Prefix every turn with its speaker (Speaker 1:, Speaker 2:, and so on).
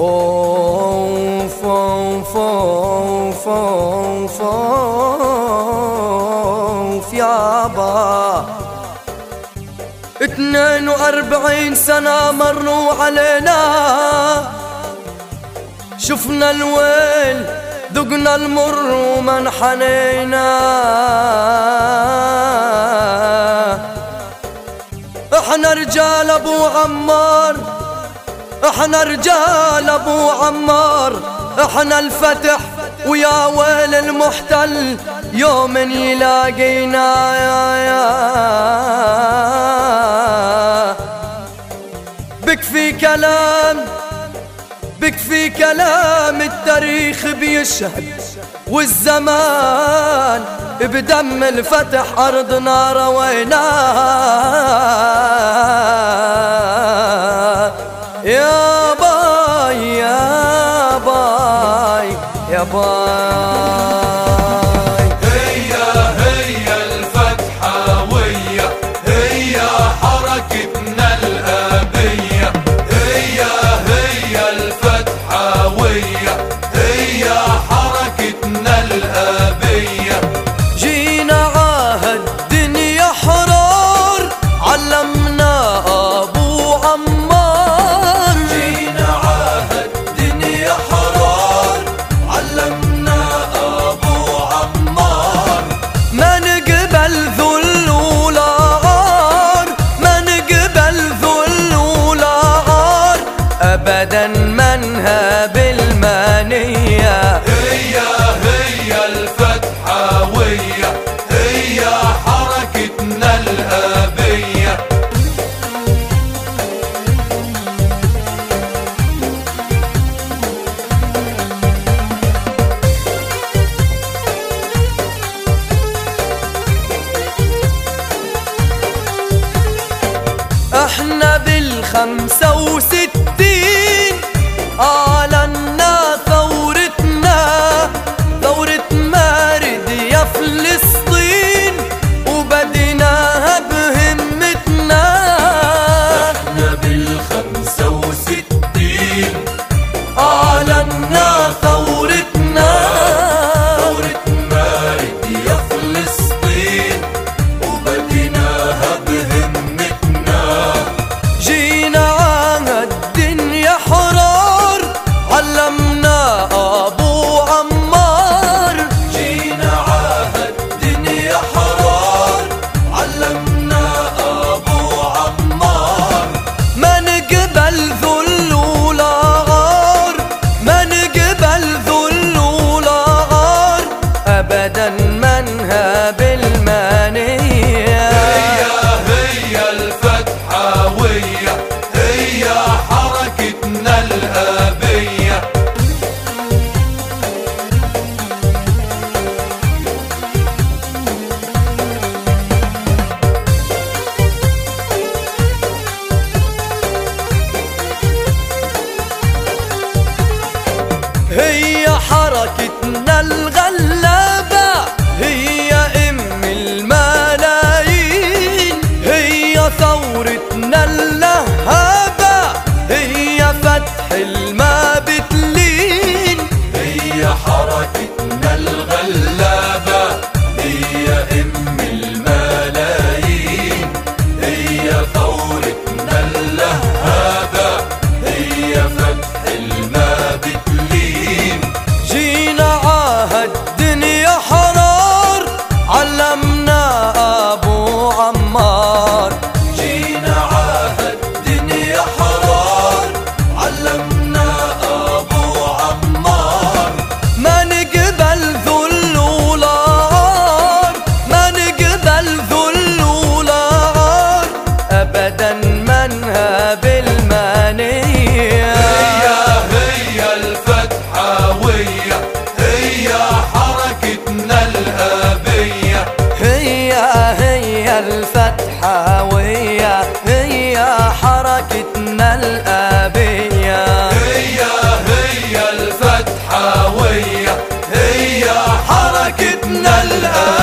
Speaker 1: اوف اوف اوف اوف اوف يابا اثنين واربعين سنة مروا علينا. شفنا الويل ذقنا المر وما حنينا. إحنا رجال أبو عمار إحنا رجال ابو عمار إحنا الفتح ويا ويل المحتل يوم يلاقينا يا يا بكفي كلام بكفي كلام التاريخ بيشهد والزمان بدم الفتح أرضنا روينا. يا ابدا منها بالمانيه
Speaker 2: هي هي الفتحاوية هي حركتنا الأبية.
Speaker 1: إحنا بالخمسة وستين اعلنا ثورتنا ثورة مارد يا فلسطين وبديناها بهمتنا.
Speaker 2: إحنا بالخمسة هي هي هي حركتنا الأبية.
Speaker 1: هي حركتنا فتح
Speaker 2: الآن.